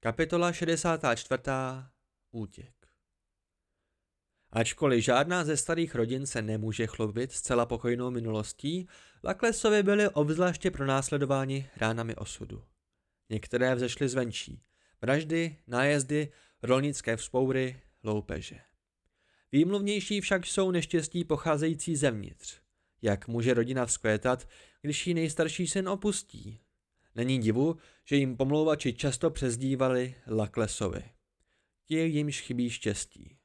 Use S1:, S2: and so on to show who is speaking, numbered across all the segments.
S1: Kapitola 64. Útěk Ačkoliv žádná ze starých rodin se nemůže chlubit zcela pokojnou minulostí, Laklesovi byli obzvláště pronásledováni ránami osudu. Některé vzešly zvenčí. Vraždy, nájezdy, rolnické vzpoury, loupeže. Výmluvnější však jsou neštěstí pocházející zevnitř. Jak může rodina vzkvétat, když ji nejstarší syn opustí? Není divu, že jim pomlouvači často přezdívali Laklesovi. Ti jimž chybí štěstí.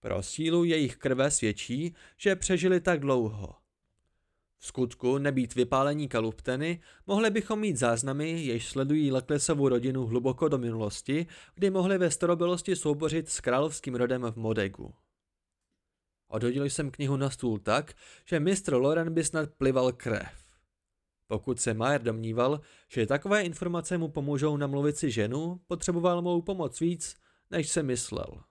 S1: Pro sílu jejich krve svědčí, že přežili tak dlouho. V skutku nebýt vypálení kalupteny, mohli bychom mít záznamy, jež sledují Laklesovu rodinu hluboko do minulosti, kdy mohli ve starobilosti soubořit s královským rodem v Modegu. Odhodil jsem knihu na stůl tak, že mistr Loren by snad plival krev. Pokud se Mayer domníval, že takové informace mu pomůžou namluvit si ženu, potřeboval mou pomoc víc, než se myslel.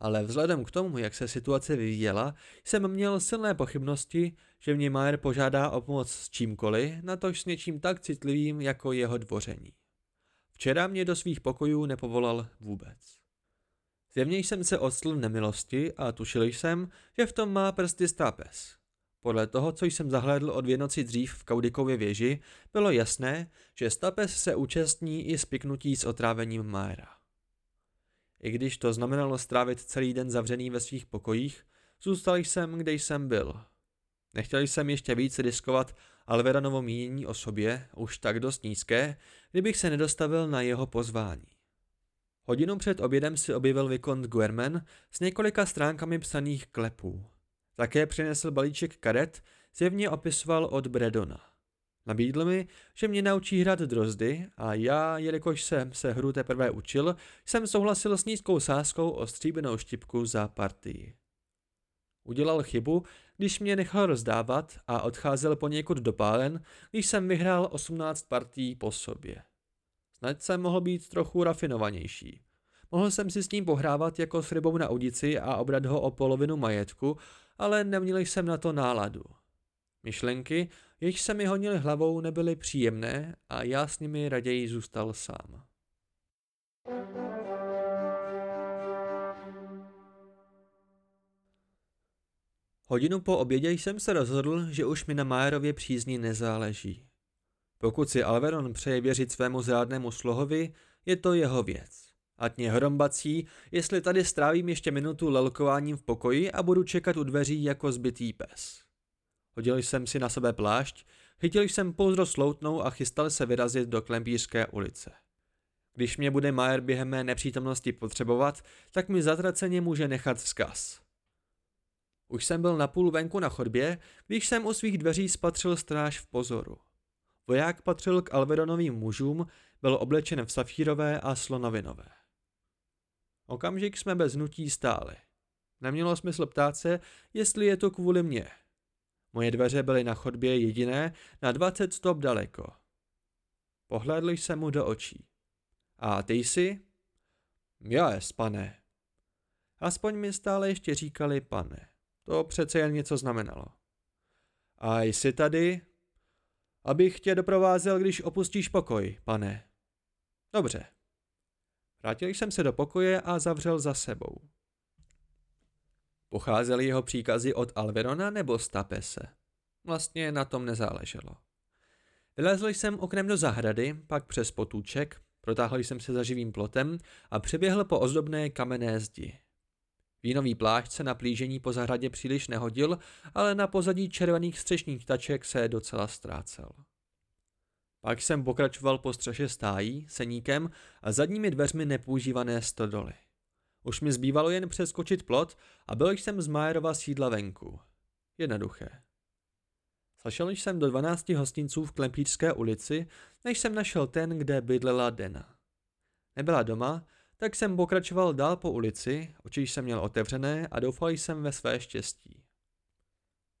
S1: Ale vzhledem k tomu, jak se situace vyvíjela, jsem měl silné pochybnosti, že mě Mayer požádá o pomoc s čímkoliv, natož s něčím tak citlivým jako jeho dvoření. Včera mě do svých pokojů nepovolal vůbec. Zjevně jsem se odstl nemilosti a tušil jsem, že v tom má prsty stápes. Podle toho, co jsem zahlédl od noci dřív v Kaudikově věži, bylo jasné, že Stapes se účastní i spiknutí s otrávením Maera. I když to znamenalo strávit celý den zavřený ve svých pokojích, zůstal jsem, kde jsem byl. Nechtěl jsem ještě víc riskovat Alveranovo mínění o sobě, už tak dost nízké, kdybych se nedostavil na jeho pozvání. Hodinu před obědem si objevil Vikont Guerman s několika stránkami psaných klepů. Také přinesl balíček karet, zjevně opisoval od Bredona. Nabídl mi, že mě naučí hrát drozdy a já, jelikož jsem se hru teprve učil, jsem souhlasil s nízkou sázkou o stříbenou štipku za partii. Udělal chybu, když mě nechal rozdávat a odcházel poněkud dopálen, když jsem vyhrál 18 partí po sobě. Snad jsem mohl být trochu rafinovanější. Mohl jsem si s ním pohrávat jako s rybou na udici a obrat ho o polovinu majetku, ale neměl jsem na to náladu. Myšlenky, jež se mi honily hlavou, nebyly příjemné a já s nimi raději zůstal sám. Hodinu po obědě jsem se rozhodl, že už mi na Majerově přízni nezáleží. Pokud si Alveron přeje věřit svému zrádnému slohovi, je to jeho věc. Ať mě hrombací, jestli tady strávím ještě minutu lelkováním v pokoji a budu čekat u dveří jako zbytý pes. Hodil jsem si na sebe plášť, chytil jsem pouzdro sloutnou a chystal se vyrazit do Klempířské ulice. Když mě bude Majer během mé nepřítomnosti potřebovat, tak mi zatraceně může nechat vzkaz. Už jsem byl napůl venku na chodbě, když jsem u svých dveří spatřil stráž v pozoru. Voják patřil k Alvedonovým mužům, byl oblečen v safírové a slonovinové. Okamžik jsme bez nutí stáli. Nemělo smysl ptát se, jestli je to kvůli mně. Moje dveře byly na chodbě jediné na 20 stop daleko. Pohlédl jsem mu do očí. A ty jsi? Jas, pane. Aspoň mi stále ještě říkali pane. To přece jen něco znamenalo. A jsi tady? Abych tě doprovázel, když opustíš pokoj, pane. Dobře. Vrátil jsem se do pokoje a zavřel za sebou. Pocházely jeho příkazy od Alverona nebo Stapese? Vlastně na tom nezáleželo. Vylezl jsem oknem do zahrady, pak přes potůček, protáhl jsem se za živým plotem a přeběhl po ozdobné kamenné zdi. Vínový plášť se na plížení po zahradě příliš nehodil, ale na pozadí červených střešních taček se docela ztrácel. Pak jsem pokračoval po střeše stájí, seníkem a zadními dveřmi nepoužívané stodoly. Už mi zbývalo jen přeskočit plot a byl jsem z Majerova sídla venku. Jednoduché. Zašel jsem do 12 hostinců v Klempířské ulici, než jsem našel ten, kde bydlela Dena. Nebyla doma, tak jsem pokračoval dál po ulici, oči jsem měl otevřené a doufal jsem ve své štěstí.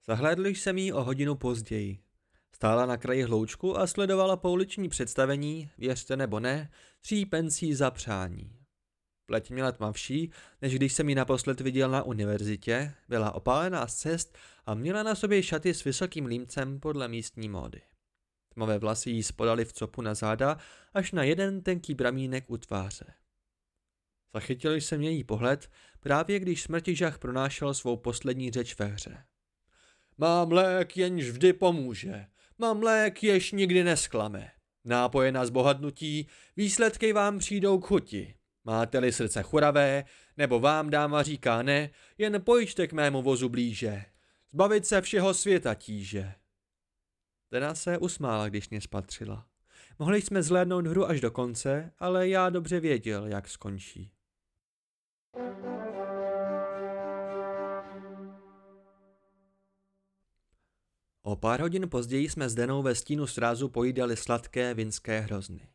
S1: Zahlédl jsem jí o hodinu později. Stála na kraji hloučku a sledovala pouliční představení, věřte nebo ne, tří pencí za přání. Pleť měla tmavší, než když jsem ji naposled viděl na univerzitě, byla opálená z cest a měla na sobě šaty s vysokým límcem podle místní módy. Tmavé vlasy jí spodaly v copu na záda až na jeden tenký bramínek u tváře. Zachytil jsem její pohled, právě když smrtižach pronášel svou poslední řeč ve hře. Mám lék, jenž vždy pomůže. Mám lék, jež nikdy nesklame. Nápoje na zbohatnutí, výsledky vám přijdou k chuti. Máte-li srdce churavé, nebo vám dáma říká ne, jen pojďte k mému vozu blíže. Zbavit se všeho světa tíže. Dena se usmála, když mě spatřila. Mohli jsme zhlédnout hru až do konce, ale já dobře věděl, jak skončí. O pár hodin později jsme s Denou ve stínu srázu pojídali sladké vinské hrozny.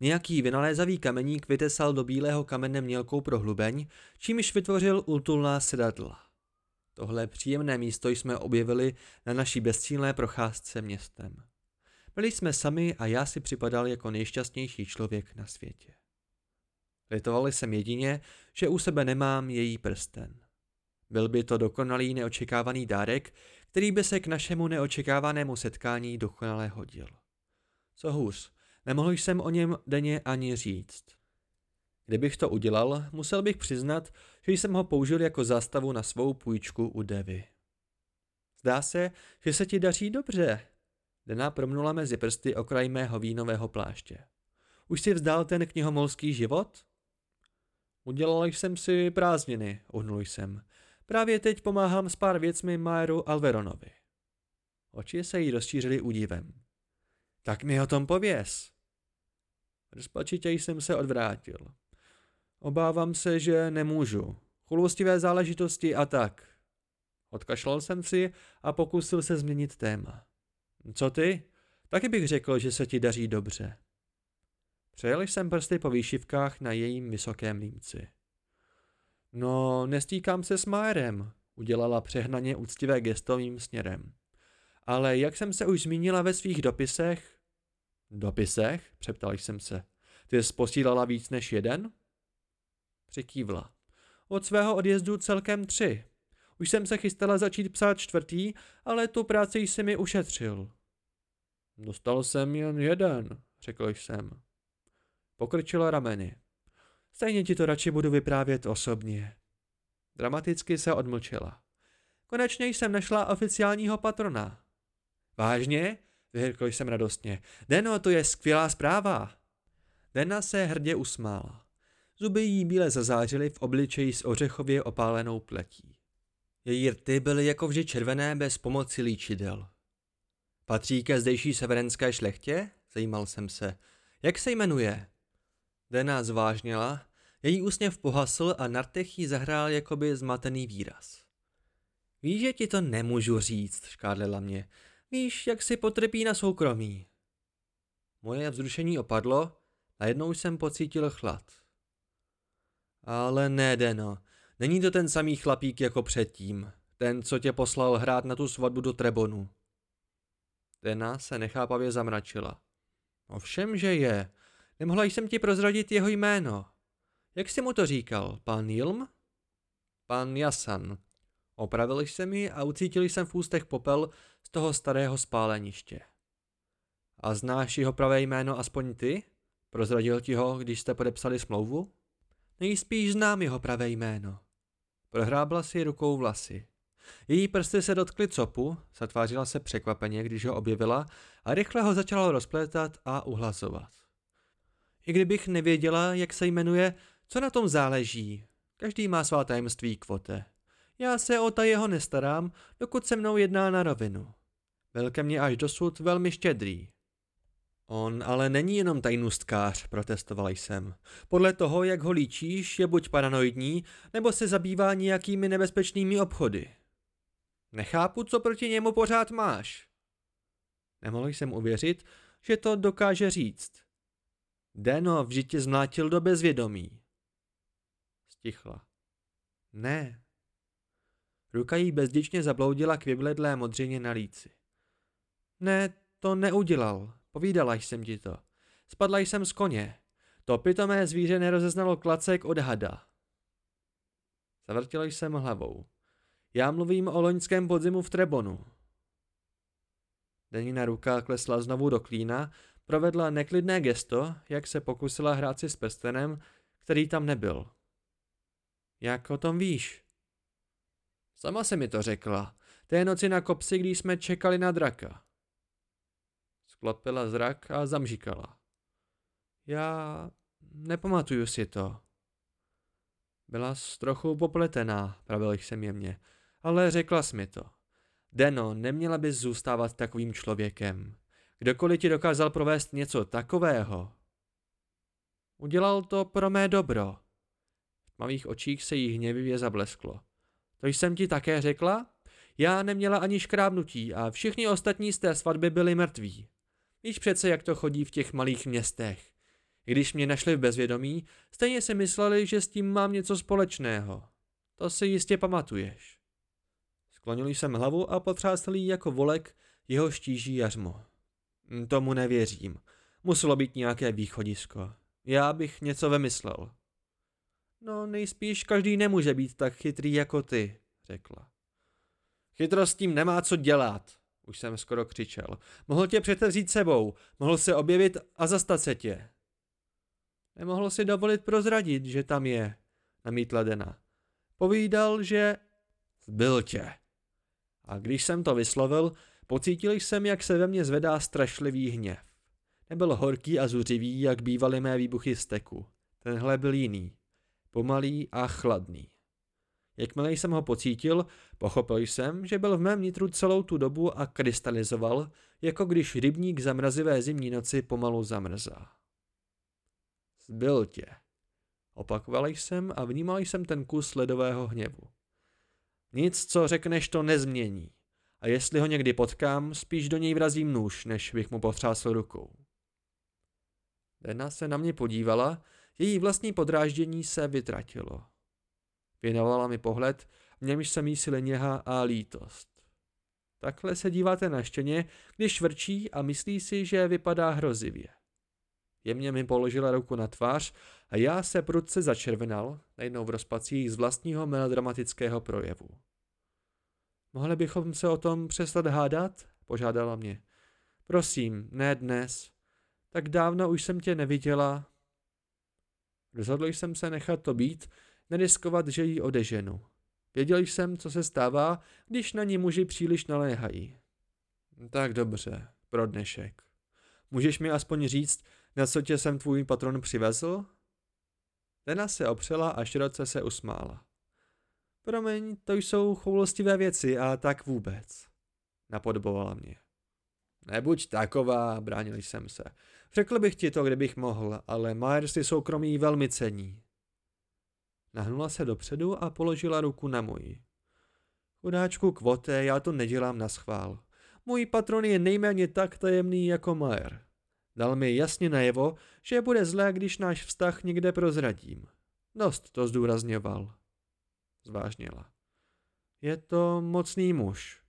S1: Nějaký vynalézavý kameník vytesal do bílého kamene mělkou prohlubeň, čímž vytvořil útulná sedadla. Tohle příjemné místo jsme objevili na naší bezcílné procházce městem. Byli jsme sami a já si připadal jako nejšťastnější člověk na světě. Litovali jsem jedině, že u sebe nemám její prsten. Byl by to dokonalý neočekávaný dárek, který by se k našemu neočekávanému setkání dokonale hodil. Co hůř, nemohl jsem o něm denně ani říct. Kdybych to udělal, musel bych přiznat, že jsem ho použil jako zástavu na svou půjčku u Devy. Zdá se, že se ti daří dobře. Dena promnula mezi prsty okraj mého vínového pláště. Už si vzdal ten knihomolský život? Udělal jsem si prázdniny, uhnul jsem. Právě teď pomáhám s pár věcmi Maeru Alveronovi. Oči se jí rozšířily údivem. Tak mi o tom pověz. Rozpačitě jsem se odvrátil. Obávám se, že nemůžu. Chulostivé záležitosti a tak. Odkašlal jsem si a pokusil se změnit téma. Co ty? Taky bych řekl, že se ti daří dobře. Přejel jsem prsty po výšivkách na jejím vysokém límci. No, nestýkám se s Majerem, udělala přehnaně úctivé gestovým směrem. Ale jak jsem se už zmínila ve svých dopisech... Dopisech? Přeptal jsem se. Ty jsi posílala víc než jeden? Přikývla. Od svého odjezdu celkem tři. Už jsem se chystala začít psát čtvrtý, ale tu práci jsi mi ušetřil. Dostal jsem jen jeden, řekl jsem. Pokrčila rameny. Stejně ti to radši budu vyprávět osobně. Dramaticky se odmlčela. Konečně jsem našla oficiálního patrona. Vážně? Vyhrkl jsem radostně. Deno, to je skvělá zpráva. Dena se hrdě usmála. Zuby jí bíle zazářily v obličeji s ořechově opálenou pletí. Její rty byly jako vždy červené bez pomoci líčidel. Patří ke zdejší severenské šlechtě? Zajímal jsem se. Jak se jmenuje? Dena zvážněla, její úsměv pohasl a na rtech jí zahrál jakoby zmatený výraz. Víš, že ti to nemůžu říct, škádlela mě. Víš, jak si potrpí na soukromí. Moje vzrušení opadlo, najednou jsem pocítil chlad. Ale ne, Deno, není to ten samý chlapík jako předtím, ten, co tě poslal hrát na tu svatbu do Trebonu. Dena se nechápavě zamračila. Ovšem, že je, Nemohla jsem ti prozradit jeho jméno. Jak jsi mu to říkal, pan Jilm? Pan Jasan. Opravil jsem ji a ucítil jsem v ústech popel z toho starého spáleniště. A znáš jeho pravé jméno aspoň ty? Prozradil ti ho, když jste podepsali smlouvu? Nejspíš znám jeho pravé jméno. Prohrábla si rukou vlasy. Její prsty se dotkly copu, zatvářila se překvapeně, když ho objevila a rychle ho začala rozplétat a uhlazovat. I kdybych nevěděla, jak se jmenuje, co na tom záleží. Každý má svá tajemství kvote. Já se o ta jeho nestarám, dokud se mnou jedná na rovinu. Byl ke mně až dosud velmi štědrý. On ale není jenom tajnůstkář, protestoval jsem. Podle toho, jak ho líčíš, je buď paranoidní, nebo se zabývá nějakými nebezpečnými obchody. Nechápu, co proti němu pořád máš. Nemohl jsem uvěřit, že to dokáže říct. Deno, vždyť tě zmlátil do bezvědomí. Stichla. Ne. Ruka jí bezděčně zabloudila k vybledlé modřině na líci. Ne, to neudělal. Povídala jsem ti to. Spadla jsem z koně. To pitomé zvíře nerozeznalo klacek od hada. Zavrtil jsem hlavou. Já mluvím o loňském podzimu v Trebonu. Denina ruka klesla znovu do klína, provedla neklidné gesto, jak se pokusila hrát si s prstenem, který tam nebyl. Jak o tom víš? Sama se mi to řekla. Té noci na kopci, když jsme čekali na draka. Sklopila zrak a zamžikala. Já nepamatuju si to. Byla trochu popletená, pravil jsem jemně, ale řekla jsi mi to. Deno, neměla bys zůstávat takovým člověkem. Kdokoliv ti dokázal provést něco takového. Udělal to pro mé dobro. V tmavých očích se jí hněvivě zablesklo. To jsem ti také řekla? Já neměla ani škrábnutí a všichni ostatní z té svatby byli mrtví. Víš přece, jak to chodí v těch malých městech. Když mě našli v bezvědomí, stejně si mysleli, že s tím mám něco společného. To si jistě pamatuješ. Sklonil jsem hlavu a potřásl jí jako volek jeho štíží jařmo. Hm, tomu nevěřím. Muselo být nějaké východisko. Já bych něco vymyslel. No nejspíš každý nemůže být tak chytrý jako ty, řekla. Chytrost s tím nemá co dělat, už jsem skoro křičel. Mohl tě přece vzít sebou, mohl se objevit a zastat se tě. Nemohl si dovolit prozradit, že tam je, namítla Dena. Povídal, že zbyl tě. A když jsem to vyslovil, pocítil jsem, jak se ve mně zvedá strašlivý hněv. Nebyl horký a zuřivý, jak bývaly mé výbuchy steku. Tenhle byl jiný. Pomalý a chladný. Jakmile jsem ho pocítil, pochopil jsem, že byl v mém nitru celou tu dobu a krystalizoval, jako když rybník zamrazivé zimní noci pomalu zamrzá. Zbyl tě. Opakoval jsem a vnímal jsem ten kus ledového hněvu. Nic, co řekneš, to nezmění. A jestli ho někdy potkám, spíš do něj vrazím nůž, než bych mu potřásl rukou. Dena se na mě podívala, její vlastní podráždění se vytratilo. Věnovala mi pohled, v němž se mísily něha a lítost. Takhle se díváte na štěně, když vrčí a myslí si, že vypadá hrozivě. Jemně mi položila ruku na tvář a já se prudce začervenal, najednou v rozpacích z vlastního melodramatického projevu. Mohli bychom se o tom přestat hádat? Požádala mě. Prosím, ne dnes. Tak dávno už jsem tě neviděla. Rozhodl jsem se nechat to být, neriskovat, že ji odeženu. Věděl jsem, co se stává, když na ní muži příliš naléhají. Tak dobře, pro dnešek. Můžeš mi aspoň říct, na co tě jsem tvůj patron přivezl? Lena se opřela a široce se usmála. Promiň, to jsou choulostivé věci a tak vůbec. Napodobovala mě. Nebuď taková, bránil jsem se. Řekl bych ti to, kdybych mohl, ale Myers si soukromí velmi cení. Nahnula se dopředu a položila ruku na moji. Chudáčku kvote, já to nedělám na schvál. Můj patron je nejméně tak tajemný jako Mayer. Dal mi jasně najevo, že bude zlé, když náš vztah někde prozradím. Dost to zdůrazňoval. Zvážnila. Je to mocný muž.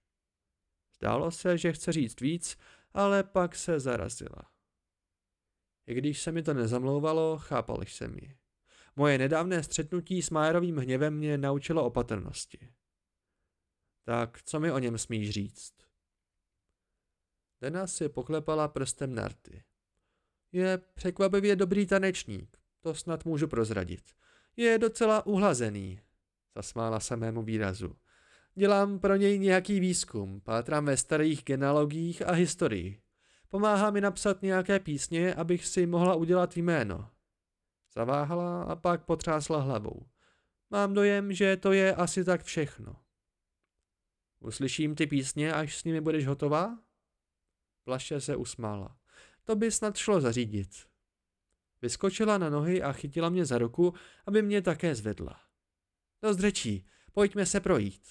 S1: Zdálo se, že chce říct víc, ale pak se zarazila. I když se mi to nezamlouvalo, chápal jsem ji. Moje nedávné střetnutí s Majerovým hněvem mě naučilo opatrnosti. Tak co mi o něm smíš říct? Dena si poklepala prstem na rty. Je překvapivě dobrý tanečník, to snad můžu prozradit. Je docela uhlazený, zasmála se mému výrazu. Dělám pro něj nějaký výzkum, pátrám ve starých genealogiích a historii. Pomáhá mi napsat nějaké písně, abych si mohla udělat jméno. Zaváhala a pak potřásla hlavou. Mám dojem, že to je asi tak všechno. Uslyším ty písně, až s nimi budeš hotová? Plaše se usmála. To by snad šlo zařídit. Vyskočila na nohy a chytila mě za ruku, aby mě také zvedla. Dost řečí, pojďme se projít.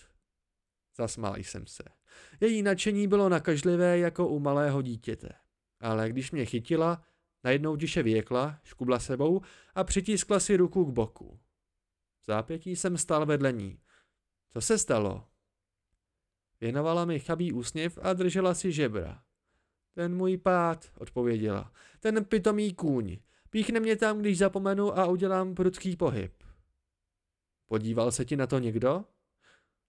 S1: Zasmál jsem se. Její nadšení bylo nakažlivé jako u malého dítěte. Ale když mě chytila, najednou tiše věkla, škubla sebou a přitiskla si ruku k boku. V zápětí jsem stál vedle ní. Co se stalo? Věnovala mi chabý úsměv a držela si žebra. Ten můj pád, odpověděla. Ten pitomý kůň. Píchne mě tam, když zapomenu a udělám prudký pohyb. Podíval se ti na to někdo?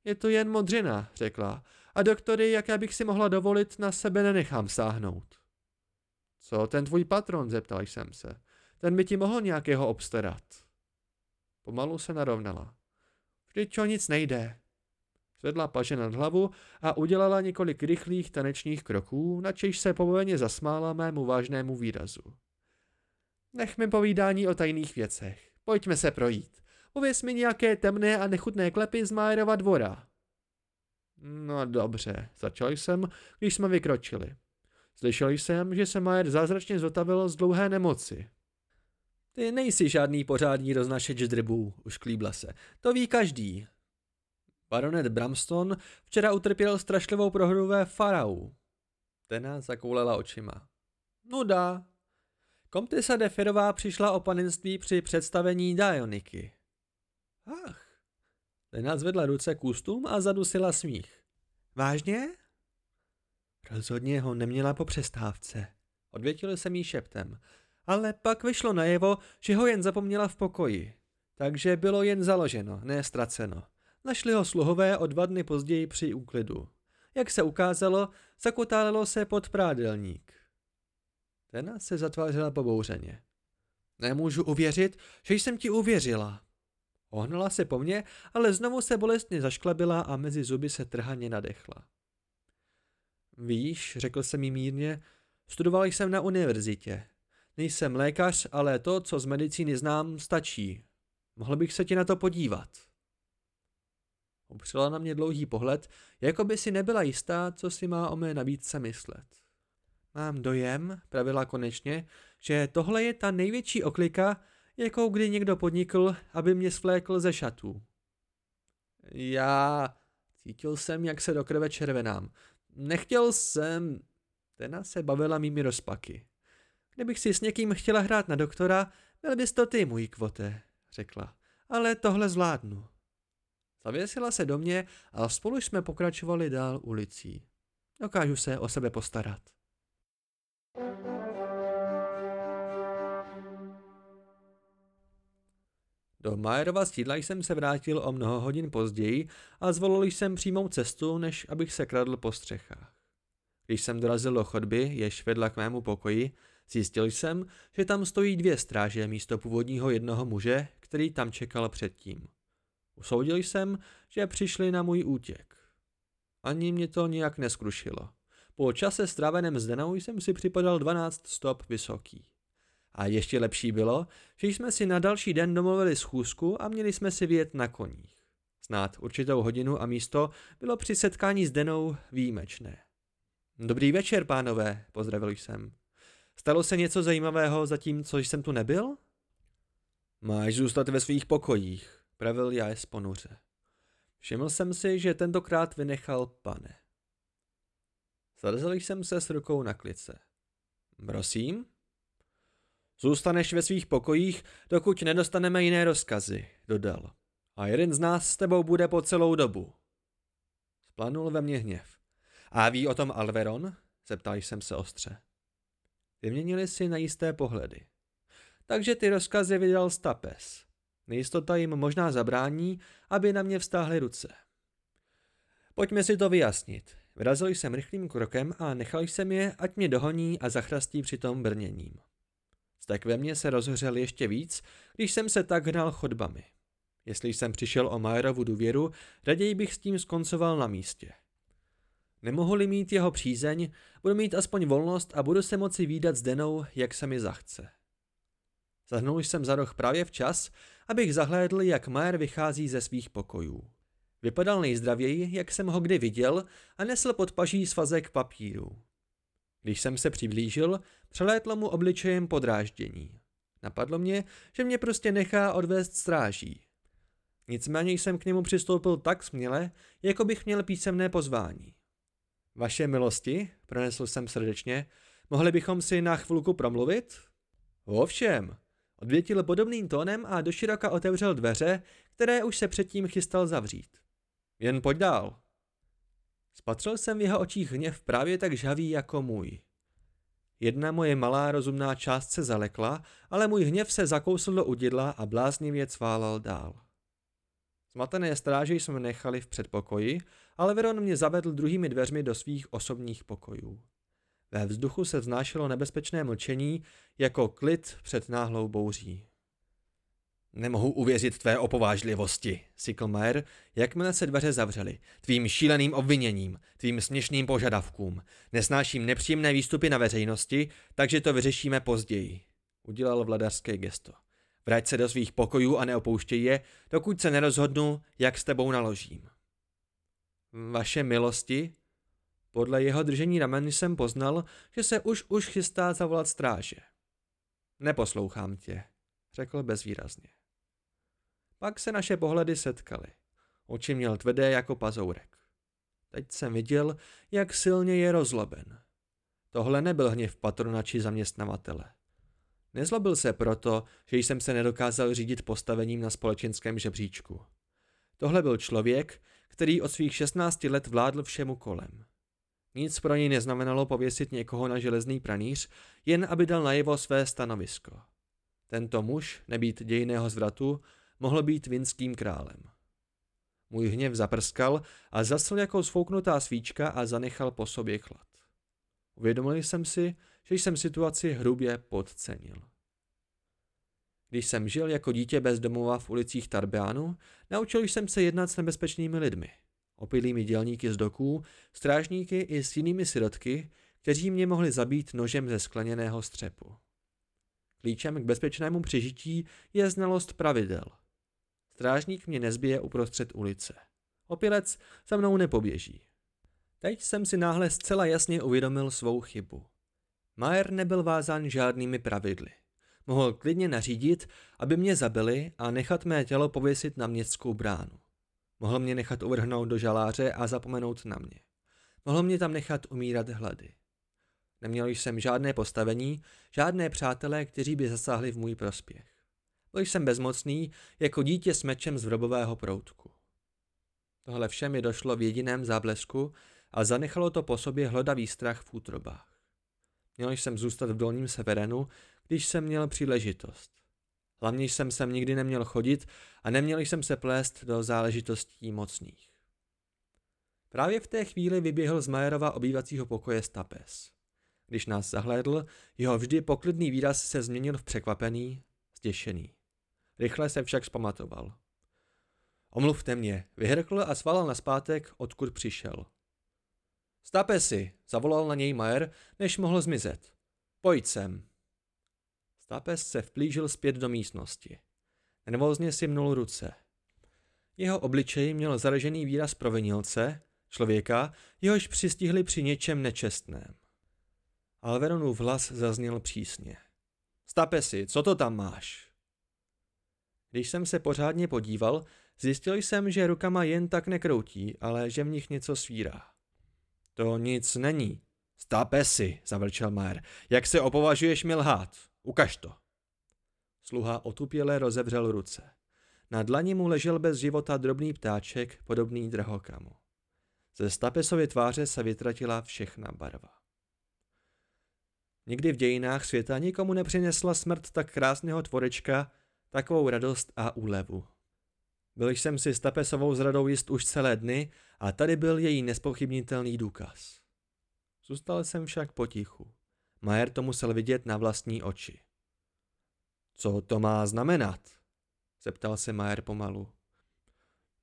S1: Je to jen modřina, řekla. A doktory, jaké bych si mohla dovolit, na sebe nenechám sáhnout. Co ten tvůj patron, zeptal jsem se. Ten by ti mohl nějakého obstarat. Pomalu se narovnala. Vždyť o nic nejde. Zvedla paže nad hlavu a udělala několik rychlých tanečních kroků, načež se povoleně zasmála mému vážnému výrazu. Nechme povídání o tajných věcech. Pojďme se projít. Pověz mi nějaké temné a nechutné klepy z Majerova dvora. No dobře, začal jsem, když jsme vykročili. Slyšel jsem, že se Majer zázračně zotavil z dlouhé nemoci. Ty nejsi žádný pořádný roznašeč dribů, už klíbla se. To ví každý. Baronet Bramston včera utrpěl strašlivou prohru ve Farau. Tena zakoulela očima. Nuda. Komtisa de Ferová přišla o panenství při představení Dioniky. Ach. Lena zvedla ruce k ústům a zadusila smích. Vážně? Rozhodně ho neměla po přestávce. Odvětil jsem jí šeptem. Ale pak vyšlo najevo, že ho jen zapomněla v pokoji. Takže bylo jen založeno, ne ztraceno. Našli ho sluhové o dva dny později při úklidu. Jak se ukázalo, zakotálelo se pod prádelník. Tena se zatvářela pobouřeně. Nemůžu uvěřit, že jsem ti uvěřila. Ohnala se po mně, ale znovu se bolestně zašklebila a mezi zuby se trhaně nadechla. Víš, řekl jsem jí mírně, studoval jsem na univerzitě. Nejsem lékař, ale to, co z medicíny znám, stačí. Mohl bych se ti na to podívat. Upřela na mě dlouhý pohled, jako by si nebyla jistá, co si má o mé nabídce myslet. Mám dojem, pravila konečně, že tohle je ta největší oklika, jakou kdy někdo podnikl, aby mě svlékl ze šatů. Já cítil jsem, jak se do krve červenám. Nechtěl jsem... Tena se bavila mými rozpaky. Kdybych si s někým chtěla hrát na doktora, byl bys to ty, můj kvote, řekla. Ale tohle zvládnu. Zavěsila se do mě a spolu jsme pokračovali dál ulicí. Dokážu se o sebe postarat. Do Majerova sídla jsem se vrátil o mnoho hodin později a zvolil jsem přímou cestu, než abych se kradl po střechách. Když jsem dorazil do chodby, jež vedla k mému pokoji, zjistil jsem, že tam stojí dvě stráže místo původního jednoho muže, který tam čekal předtím. Usoudil jsem, že přišli na můj útěk. Ani mě to nijak neskrušilo. Po čase stráveném zdenou jsem si připadal 12 stop vysoký. A ještě lepší bylo, že jsme si na další den domluvili schůzku a měli jsme si vyjet na koních. Snad určitou hodinu a místo bylo při setkání s Denou výjimečné. Dobrý večer, pánové, pozdravil jsem. Stalo se něco zajímavého zatím, co jsem tu nebyl? Máš zůstat ve svých pokojích, pravil já z ponuře. Všiml jsem si, že tentokrát vynechal pane. Zarazil jsem se s rukou na klice. Prosím? Zůstaneš ve svých pokojích, dokud nedostaneme jiné rozkazy, dodal. A jeden z nás s tebou bude po celou dobu. Splanul ve mně hněv. A ví o tom Alveron? Zeptal jsem se ostře. Vyměnili si na jisté pohledy. Takže ty rozkazy vydal Stapes. Nejistota jim možná zabrání, aby na mě vztáhly ruce. Pojďme si to vyjasnit. Vyrazil jsem rychlým krokem a nechal jsem je, ať mě dohoní a zachrastí při tom brněním. Stek ve mně se rozhořel ještě víc, když jsem se tak hnal chodbami. Jestli jsem přišel o Majerovu důvěru, raději bych s tím skoncoval na místě. Nemohu-li mít jeho přízeň, budu mít aspoň volnost a budu se moci výdat s Denou, jak se mi zachce. Zahnul jsem za roh právě včas, abych zahlédl, jak Majer vychází ze svých pokojů. Vypadal nejzdravěji, jak jsem ho kdy viděl a nesl pod paží svazek papíru. Když jsem se přiblížil, přelétlo mu obličejem podráždění. Napadlo mě, že mě prostě nechá odvést stráží. Nicméně jsem k němu přistoupil tak směle, jako bych měl písemné pozvání. Vaše milosti, pronesl jsem srdečně, mohli bychom si na chvilku promluvit? Ovšem, odvětil podobným tónem a doširoka otevřel dveře, které už se předtím chystal zavřít. Jen pojď dál. Spatřil jsem v jeho očích hněv právě tak žhavý jako můj. Jedna moje malá rozumná část se zalekla, ale můj hněv se zakousl do udidla a bláznivě cválal dál. Zmatené stráže jsme nechali v předpokoji, ale Veron mě zavedl druhými dveřmi do svých osobních pokojů. Ve vzduchu se vznášelo nebezpečné mlčení jako klid před náhlou bouří. Nemohu uvěřit tvé opovážlivosti, sykl Mayer, jakmile se dveře zavřely. Tvým šíleným obviněním, tvým směšným požadavkům. Nesnáším nepříjemné výstupy na veřejnosti, takže to vyřešíme později. Udělal vladařské gesto. Vrať se do svých pokojů a neopouštěj je, dokud se nerozhodnu, jak s tebou naložím. Vaše milosti? Podle jeho držení rameny jsem poznal, že se už už chystá zavolat stráže. Neposlouchám tě, řekl bezvýrazně. Pak se naše pohledy setkaly. Oči měl tvrdé jako pazourek. Teď jsem viděl, jak silně je rozloben. Tohle nebyl hněv patrona či zaměstnavatele. Nezlobil se proto, že jsem se nedokázal řídit postavením na společenském žebříčku. Tohle byl člověk, který od svých 16 let vládl všemu kolem. Nic pro něj neznamenalo pověsit někoho na železný pranýř, jen aby dal najevo své stanovisko. Tento muž, nebýt dějného zvratu, mohl být vinským králem. Můj hněv zaprskal a zasl jako sfouknutá svíčka a zanechal po sobě chlad. Uvědomil jsem si, že jsem situaci hrubě podcenil. Když jsem žil jako dítě bez domova v ulicích Tarbeánu, naučil jsem se jednat s nebezpečnými lidmi. Opilými dělníky z doků, strážníky i s jinými sirotky, kteří mě mohli zabít nožem ze skleněného střepu. Klíčem k bezpečnému přežití je znalost pravidel. Strážník mě nezbije uprostřed ulice. Opilec za mnou nepoběží. Teď jsem si náhle zcela jasně uvědomil svou chybu. Mayer nebyl vázán žádnými pravidly. Mohl klidně nařídit, aby mě zabili a nechat mé tělo pověsit na městskou bránu. Mohl mě nechat uvrhnout do žaláře a zapomenout na mě. Mohl mě tam nechat umírat hlady. Neměl jsem žádné postavení, žádné přátelé, kteří by zasáhli v můj prospěch. Byl jsem bezmocný, jako dítě s mečem z vrobového proutku. Tohle vše mi došlo v jediném záblesku a zanechalo to po sobě hlodavý strach v útrobách. Měl jsem zůstat v dolním severenu, když jsem měl příležitost. Hlavně jsem sem nikdy neměl chodit a neměl jsem se plést do záležitostí mocných. Právě v té chvíli vyběhl z Majerova obývacího pokoje Stapes. Když nás zahlédl, jeho vždy poklidný výraz se změnil v překvapený, zděšený. Rychle se však zpamatoval. Omluvte mě, vyhrkl a svalal na zpátek, odkud přišel. Stape si, zavolal na něj Majer, než mohl zmizet. Pojď sem. Stapes se vplížil zpět do místnosti. Nervózně si mnul ruce. Jeho obličej měl zaražený výraz provinilce, člověka, jehož přistihli při něčem nečestném. Alveronův hlas zazněl přísně. Stape si, co to tam máš? Když jsem se pořádně podíval, zjistil jsem, že rukama jen tak nekroutí, ale že v nich něco svírá. To nic není. Stape si, zavrčel Mayer. Jak se opovažuješ mi lhát? Ukaž to. Sluha otupěle rozevřel ruce. Na dlani mu ležel bez života drobný ptáček, podobný drahokamu. Ze Stapesovy tváře se vytratila všechna barva. Nikdy v dějinách světa nikomu nepřinesla smrt tak krásného tvorečka, takovou radost a úlevu. Byl jsem si s Tapesovou zradou jist už celé dny a tady byl její nespochybnitelný důkaz. Zůstal jsem však potichu. Majer to musel vidět na vlastní oči. Co to má znamenat? zeptal se Majer pomalu.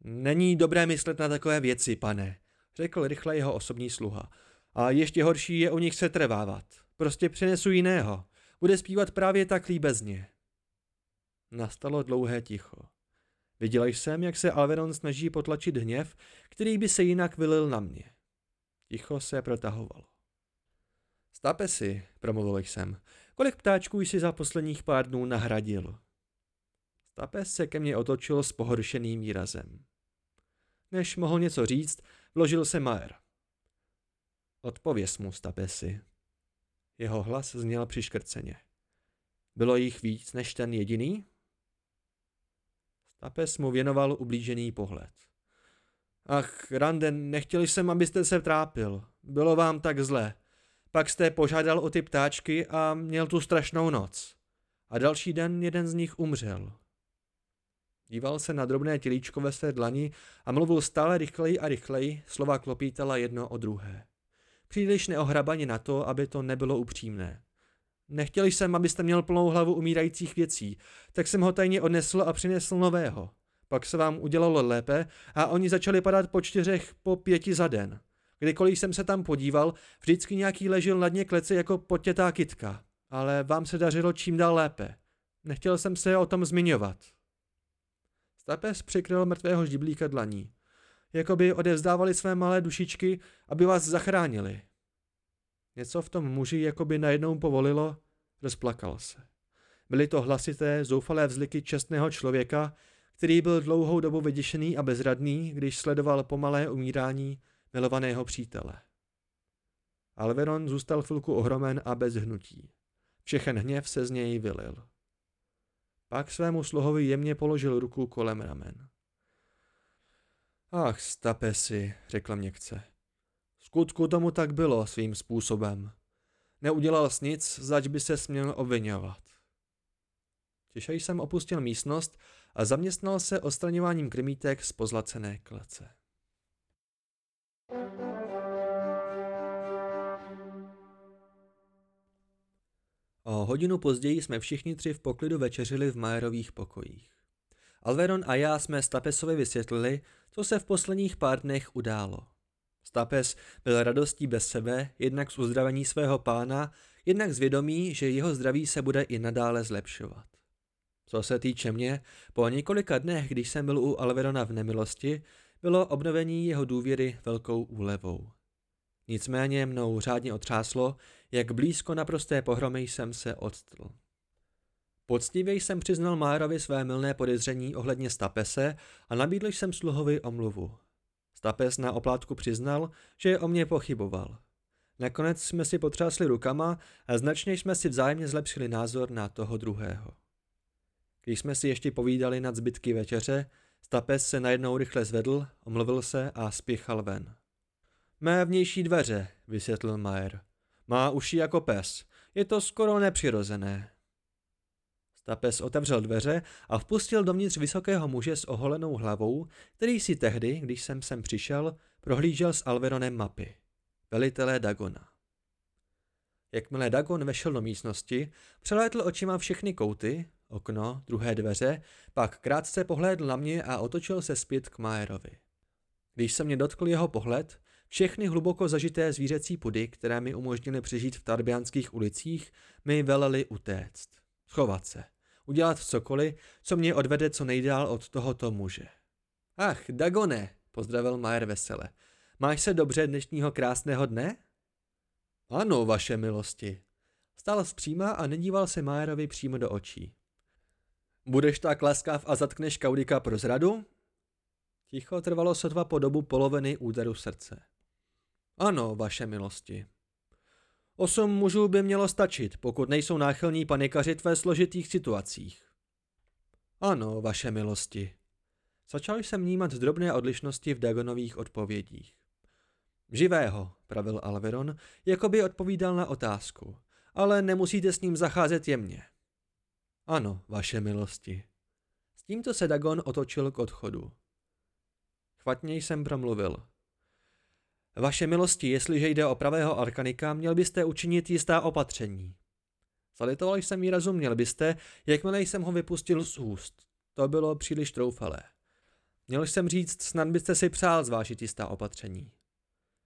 S1: Není dobré myslet na takové věci, pane, řekl rychle jeho osobní sluha. A ještě horší je u nich se trvávat. Prostě přinesu jiného. Bude zpívat právě tak líbezně. Nastalo dlouhé ticho. Viděl jsem, jak se Alveron snaží potlačit hněv, který by se jinak vylil na mě. Ticho se protahovalo. Stape si, promluvil jsem, kolik ptáčků jsi za posledních pár dnů nahradil? Stapes se ke mně otočil s pohoršeným výrazem. Než mohl něco říct, vložil se Maer. Odpověz mu, Stapesi. Jeho hlas zněl přiškrceně. Bylo jich víc než ten jediný? Stapes mu věnoval ublížený pohled. Ach, Randen, nechtěl jsem, abyste se trápil. Bylo vám tak zle. Pak jste požádal o ty ptáčky a měl tu strašnou noc. A další den jeden z nich umřel. Díval se na drobné tělíčko ve své dlani a mluvil stále rychleji a rychleji, slova klopítala jedno o druhé. Příliš neohrabaně na to, aby to nebylo upřímné. Nechtěl jsem, abyste měl plnou hlavu umírajících věcí, tak jsem ho tajně odnesl a přinesl nového. Pak se vám udělalo lépe a oni začali padat po čtyřech, po pěti za den. Kdykoliv jsem se tam podíval, vždycky nějaký ležel na dně klece jako potětá kytka. Ale vám se dařilo čím dál lépe. Nechtěl jsem se o tom zmiňovat. Stapes přikryl mrtvého ždiblíka dlaní. Jakoby odevzdávali své malé dušičky, aby vás zachránili. Něco v tom muži jakoby najednou povolilo, rozplakal se. Byly to hlasité, zoufalé vzliky čestného člověka, který byl dlouhou dobu vyděšený a bezradný, když sledoval pomalé umírání milovaného přítele. Alveron zůstal chvilku ohromen a bez hnutí. Všechen hněv se z něj vylil. Pak svému sluhovi jemně položil ruku kolem ramen. Ach, stape si, řekla měkce. Skutku tomu tak bylo svým způsobem. Neudělal jsi nic, zač by se směl obvinovat. Tiše jsem opustil místnost a zaměstnal se odstraňováním krmítek z pozlacené klece. O hodinu později jsme všichni tři v poklidu večeřili v Majerových pokojích. Alveron a já jsme Stapesovi vysvětlili, co se v posledních pár dnech událo. Stapes byl radostí bez sebe, jednak z uzdravení svého pána, jednak z vědomí, že jeho zdraví se bude i nadále zlepšovat. Co se týče mě, po několika dnech, když jsem byl u Alverona v nemilosti, bylo obnovení jeho důvěry velkou úlevou. Nicméně mnou řádně otřáslo, jak blízko naprosté pohromy jsem se odstl. Poctivě jsem přiznal Márovi své milné podezření ohledně Stapese a nabídl jsem sluhovi omluvu. Stapes na oplátku přiznal, že o mě pochyboval. Nakonec jsme si potřásli rukama a značně jsme si vzájemně zlepšili názor na toho druhého. Když jsme si ještě povídali nad zbytky večeře, Stapes se najednou rychle zvedl, omluvil se a spěchal ven. Mé vnější dveře, vysvětlil Mayer. Má uši jako pes. Je to skoro nepřirozené. Stapes otevřel dveře a vpustil dovnitř vysokého muže s oholenou hlavou, který si tehdy, když jsem sem přišel, prohlížel s Alveronem mapy. Velitelé Dagona. Jakmile Dagon vešel do místnosti, přelétl očima všechny kouty, okno, druhé dveře, pak krátce pohlédl na mě a otočil se zpět k Majerovi. Když se mě dotkl jeho pohled, všechny hluboko zažité zvířecí pudy, které mi umožnily přežít v tarbianských ulicích, mi veleli utéct. Schovat se. Udělat cokoliv, co mě odvede co nejdál od tohoto muže. Ach, Dagone, pozdravil Majer vesele. Máš se dobře dnešního krásného dne? Ano, vaše milosti. Stál zpříma a nedíval se Majerovi přímo do očí. Budeš tak laskav a zatkneš Kaudika pro zradu? Ticho trvalo sotva po dobu poloviny úderu srdce. Ano, vaše milosti. Osm mužů by mělo stačit, pokud nejsou náchylní panikařit ve složitých situacích. Ano, vaše milosti. Začal jsem vnímat drobné odlišnosti v Dagonových odpovědích. Živého, pravil Alveron, jako by odpovídal na otázku, ale nemusíte s ním zacházet jemně. Ano, vaše milosti. S tímto se Dagon otočil k odchodu. Chvatně jsem promluvil. Vaše milosti, jestliže jde o pravého arkanika, měl byste učinit jistá opatření. Zalitoval jsem jí rozuměl byste, jakmile jsem ho vypustil z úst. To bylo příliš troufalé. Měl jsem říct, snad byste si přál zvážit jistá opatření.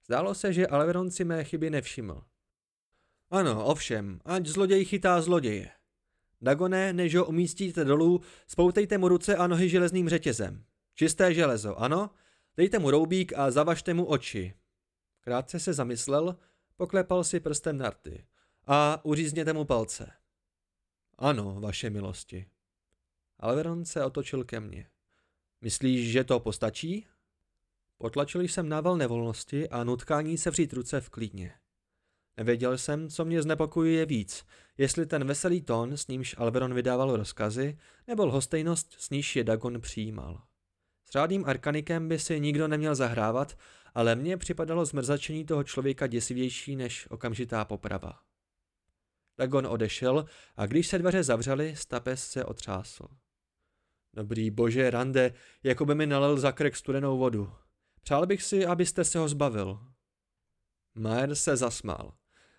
S1: Zdálo se, že Alveron si mé chyby nevšiml. Ano, ovšem, ať zloděj chytá zloděje. Dagone, než ho umístíte dolů, spoutejte mu ruce a nohy železným řetězem. Čisté železo, ano? Dejte mu roubík a zavažte mu oči. Krátce se zamyslel, poklepal si prstem na rty. A uřízněte mu palce. Ano, vaše milosti. Alveron se otočil ke mně. Myslíš, že to postačí? Potlačil jsem nával nevolnosti a nutkání se vřít ruce v klidně. Nevěděl jsem, co mě znepokojuje víc, jestli ten veselý tón, s nímž Alveron vydával rozkazy, nebo lhostejnost, s níž je Dagon přijímal. S řádným arkanikem by si nikdo neměl zahrávat ale mně připadalo zmrzačení toho člověka děsivější než okamžitá poprava. Dagon odešel a když se dveře zavřely, Stapes se otřásl. Dobrý bože, Rande, jako by mi nalil za krek studenou vodu. Přál bych si, abyste se ho zbavil. Maer se zasmál.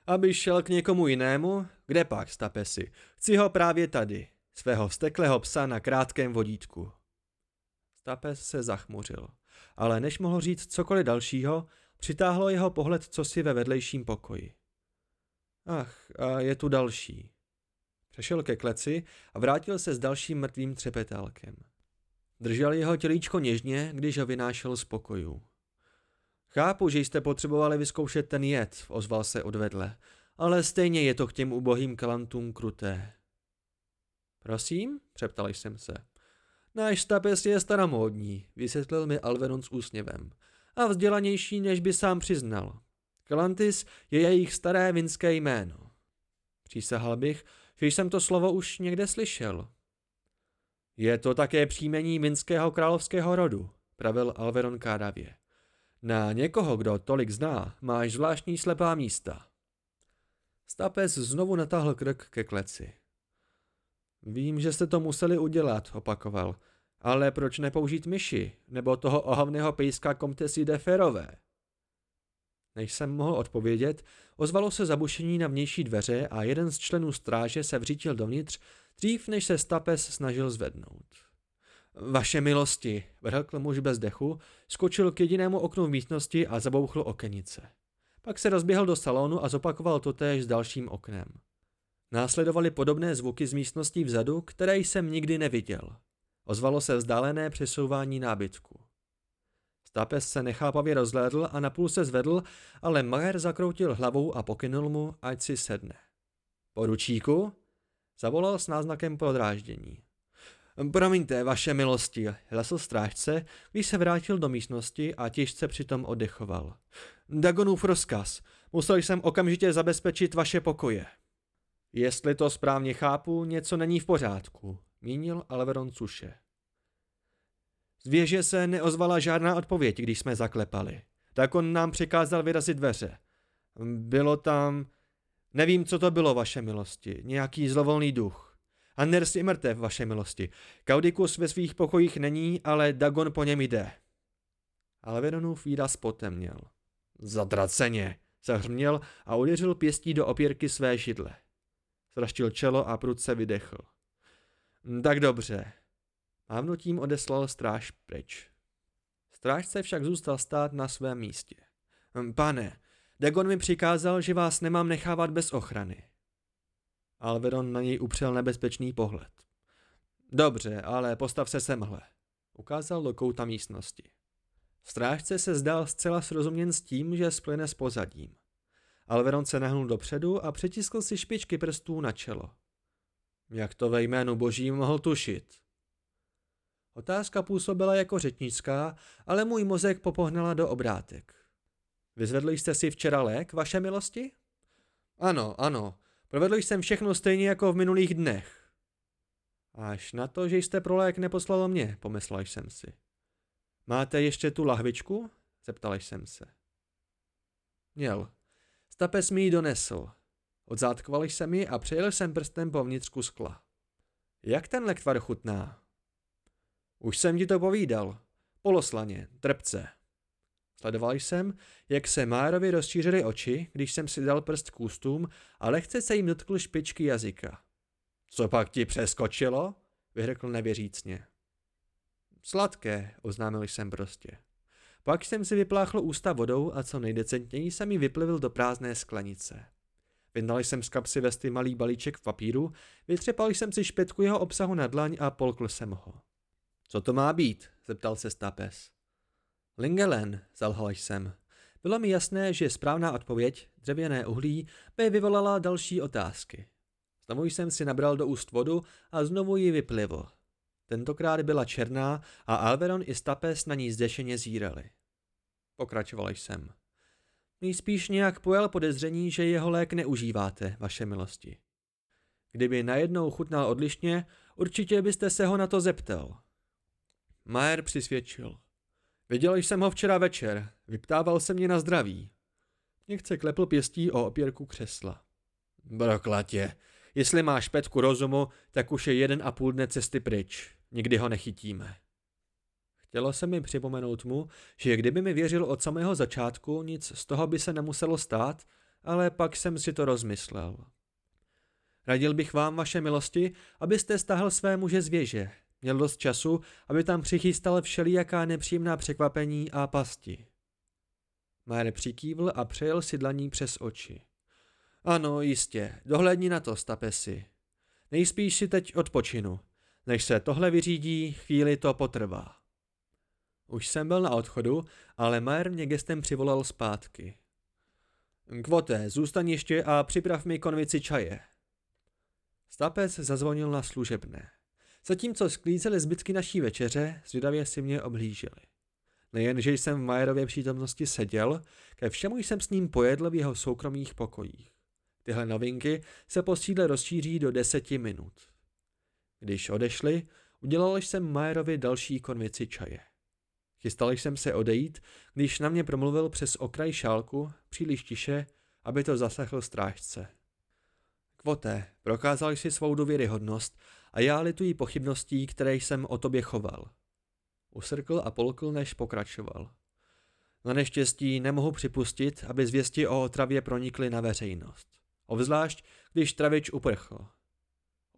S1: Aby šel k někomu jinému? Kde pak, Stapesi? Chci ho právě tady. Svého vzteklého psa na krátkém vodítku. Stapes se zachmuřil. Ale než mohl říct cokoliv dalšího, přitáhlo jeho pohled cosi ve vedlejším pokoji. Ach, a je tu další. Přešel ke kleci a vrátil se s dalším mrtvým třepetálkem. Držel jeho tělíčko něžně, když ho vynášel z pokoju. Chápu, že jste potřebovali vyzkoušet ten jed, ozval se odvedle, ale stejně je to k těm ubohým kalantům kruté. Prosím, přeptal jsem se. Náš stapes je staromódní, vysvětlil mi Alveron s úsměvem, a vzdělanější, než by sám přiznal. Kalantis je jejich staré vinské jméno. Přísahal bych, že jsem to slovo už někde slyšel. Je to také příjmení minského královského rodu, pravil Alveron kádavě. Na někoho, kdo tolik zná, máš zvláštní slepá místa. Stapes znovu natáhl krk ke kleci. Vím, že jste to museli udělat, opakoval, ale proč nepoužít myši, nebo toho ohavného pejska komtesi de Ferové? Než jsem mohl odpovědět, ozvalo se zabušení na vnější dveře a jeden z členů stráže se vřítil dovnitř, dřív než se Stapes snažil zvednout. Vaše milosti, vrhkl muž bez dechu, skočil k jedinému oknu v místnosti a zabouchl okenice. Pak se rozběhl do salonu a zopakoval totéž s dalším oknem. Následovaly podobné zvuky z místností vzadu, které jsem nikdy neviděl. Ozvalo se vzdálené přesouvání nábytku. Stapes se nechápavě rozhlédl a napůl se zvedl, ale Maher zakroutil hlavou a pokynul mu, ať si sedne. Poručíku? Zavolal s náznakem podráždění. Promiňte, vaše milosti, hlasl strážce, když se vrátil do místnosti a těžce přitom oddechoval. Dagonův rozkaz. Musel jsem okamžitě zabezpečit vaše pokoje. Jestli to správně chápu, něco není v pořádku, mínil Alveron Cuše. Z věže se neozvala žádná odpověď, když jsme zaklepali. Tak on nám přikázal vyrazit dveře. Bylo tam... Nevím, co to bylo, vaše milosti. Nějaký zlovolný duch. Anders je mrtev, vaše milosti. Kaudikus ve svých pokojích není, ale Dagon po něm jde. Alveronův výraz potemněl. Zatraceně, zahrměl a udeřil pěstí do opěrky své židle. Zraštil čelo a prudce vydechl. Tak dobře, Mávnutím odeslal stráž pryč. Strážce však zůstal stát na svém místě. Hm, pane, Dagon mi přikázal, že vás nemám nechávat bez ochrany. Alveron na něj upřel nebezpečný pohled. Dobře, ale postav se semhle. Ukázal do kouta místnosti. Strážce se zdal zcela srozuměn s tím, že splyne s pozadím. Alveron se nahnul dopředu a přetiskl si špičky prstů na čelo. Jak to ve jménu boží mohl tušit? Otázka působila jako řečnická, ale můj mozek popohnala do obrátek. Vyzvedli jste si včera lék, vaše milosti? Ano, ano. Provedl jsem všechno stejně jako v minulých dnech. Až na to, že jste pro lék neposlal mě, pomyslela jsem si. Máte ještě tu lahvičku? Zeptal jsem se. Měl. Stapes mi ji donesl. Odzátkoval jsem ji a přejel jsem prstem po vnitřku skla. Jak ten lektvar chutná? Už jsem ti to povídal. Poloslaně, trpce. Sledoval jsem, jak se Márovi rozšířily oči, když jsem si dal prst k ústům a lehce se jim dotkl špičky jazyka. Co pak ti přeskočilo? vyhrkl nevěřícně. Sladké, oznámil jsem prostě. Pak jsem si vypláchl ústa vodou a co nejdecentněji jsem ji vyplivil do prázdné sklenice. Vyndal jsem z kapsy vesty malý balíček v papíru, vytřepal jsem si špetku jeho obsahu na dlaň a polkl jsem ho. Co to má být? zeptal se Stapes. Lingelen, zalhal jsem. Bylo mi jasné, že správná odpověď, dřevěné uhlí, by vyvolala další otázky. Znovu jsem si nabral do úst vodu a znovu ji vyplivl. Tentokrát byla černá a Alveron i Stapes na ní zdešeně zírali. Pokračoval jsem. Nejspíš nějak pojel podezření, že jeho lék neužíváte, vaše milosti. Kdyby najednou chutnal odlišně, určitě byste se ho na to zeptal. Majer přisvědčil. Viděl jsem ho včera večer, vyptával se mě na zdraví. Někce klepl pěstí o opěrku křesla. Broklatě, jestli máš petku rozumu, tak už je jeden a půl dne cesty pryč. Nikdy ho nechytíme. Chtělo se mi připomenout mu, že kdyby mi věřil od samého začátku, nic z toho by se nemuselo stát, ale pak jsem si to rozmyslel. Radil bych vám, vaše milosti, abyste stáhl své muže z věže. Měl dost času, aby tam přichystal všelijaká nepříjemná překvapení a pasti. Majer přikývl a přejel si dlaní přes oči. Ano, jistě, dohledni na to, stapesi. Nejspíš si teď odpočinu. Než se tohle vyřídí, chvíli to potrvá. Už jsem byl na odchodu, ale Majer mě gestem přivolal zpátky. Kvote, zůstaň ještě a připrav mi konvici čaje. Stapec zazvonil na služebné. Zatímco sklízeli zbytky naší večeře, zvědavě si mě oblížili. Nejen, že jsem v Majerově přítomnosti seděl, ke všemu jsem s ním pojedl v jeho soukromých pokojích. Tyhle novinky se po sídle rozšíří do deseti minut. Když odešli, udělal jsem Majerovi další konvici čaje. Chystal jsem se odejít, když na mě promluvil přes okraj šálku, příliš tiše, aby to zaslechl strážce. Kvote, prokázal jsi svou důvěryhodnost a já lituji pochybností, které jsem o tobě choval. Usrkl a polkl, než pokračoval. Na neštěstí nemohu připustit, aby zvěsti o otravě pronikly na veřejnost. Obzvlášť, když travič uprchl.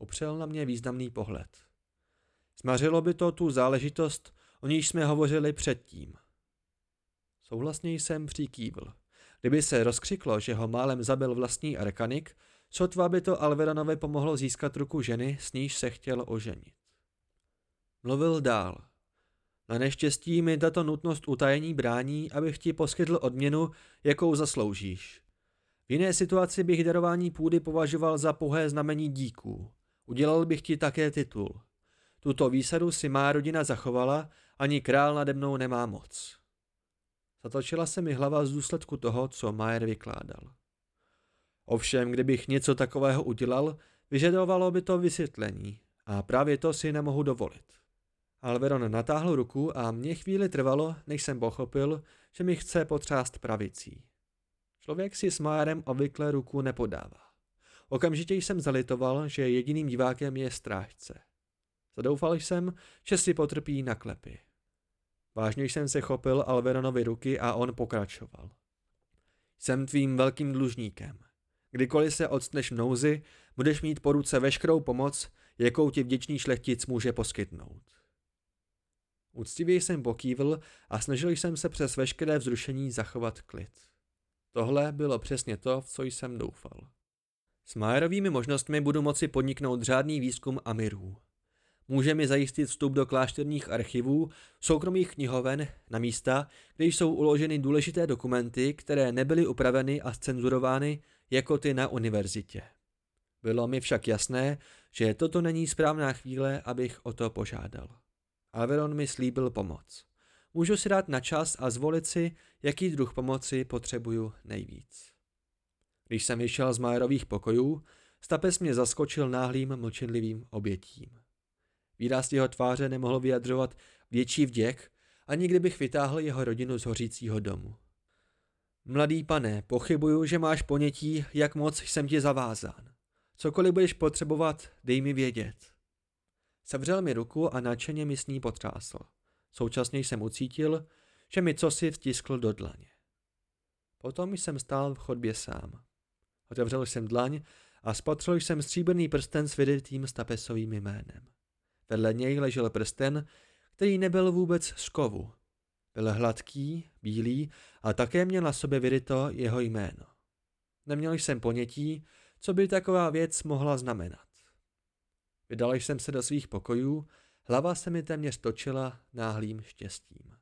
S1: Upřel na mě významný pohled. Smařilo by to tu záležitost, o níž jsme hovořili předtím. Souhlasně jsem přikývl. Kdyby se rozkřiklo, že ho málem zabil vlastní arkanik, sotva by to Alveranovi pomohlo získat ruku ženy, s níž se chtěl oženit. Mluvil dál. Na neštěstí mi tato nutnost utajení brání, abych ti poskytl odměnu, jakou zasloužíš. V jiné situaci bych darování půdy považoval za pohé znamení díků. Udělal bych ti také titul. Tuto výsadu si má rodina zachovala, ani král nade mnou nemá moc. Zatočila se mi hlava z důsledku toho, co Majer vykládal. Ovšem, kdybych něco takového udělal, vyžadovalo by to vysvětlení a právě to si nemohu dovolit. Alveron natáhl ruku a mě chvíli trvalo, než jsem pochopil, že mi chce potřást pravicí. Člověk si s Májerem obvykle ruku nepodává. Okamžitě jsem zalitoval, že jediným divákem je strážce. Zadoufal jsem, že si potrpí na klepy. Vážně jsem se chopil Alveronovi ruky a on pokračoval. Jsem tvým velkým dlužníkem. Kdykoliv se odstneš v nouzi, budeš mít po ruce veškerou pomoc, jakou ti vděčný šlechtic může poskytnout. Úctivě jsem pokývil a snažil jsem se přes veškeré vzrušení zachovat klid. Tohle bylo přesně to, v co jsem doufal. S Majerovými možnostmi budu moci podniknout řádný výzkum Amirů. Může mi zajistit vstup do klášterních archivů, soukromých knihoven, na místa, kde jsou uloženy důležité dokumenty, které nebyly upraveny a scenzurovány jako ty na univerzitě. Bylo mi však jasné, že toto není správná chvíle, abych o to požádal. Alveron mi slíbil pomoc. Můžu si dát na čas a zvolit si, jaký druh pomoci potřebuju nejvíc. Když jsem vyšel z Majerových pokojů, Stapes mě zaskočil náhlým mlčenlivým obětím. Výraz jeho tváře nemohl vyjadřovat větší vděk, ani kdybych vytáhl jeho rodinu z hořícího domu. Mladý pane, pochybuju, že máš ponětí, jak moc jsem ti zavázán. Cokoliv budeš potřebovat, dej mi vědět. Sevřel mi ruku a nadšeně mi s ní potřásl. Současně jsem ucítil, že mi cosi vtiskl do dlaně. Potom jsem stál v chodbě sám. Otevřel jsem dlaň a spatřil jsem stříbrný prsten s vydetým stapesovým jménem. Vedle něj ležel prsten, který nebyl vůbec z kovu. Byl hladký, bílý a také měl na sobě vyryto jeho jméno. Neměl jsem ponětí, co by taková věc mohla znamenat. Vydal jsem se do svých pokojů, hlava se mi téměř točila náhlým štěstím.